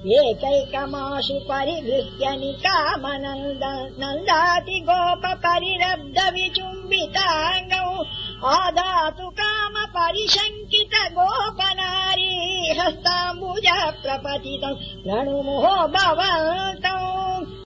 एकैकमाशु परिदृश्यणि निकामनन्द नन्दाति गोप परिरब्ध विचुम्बिताङ्गौ आदातु काम परिशङ्कित गोप नारी हस्ताम्बुजः प्रपतितम् रणुमुहो भवन्त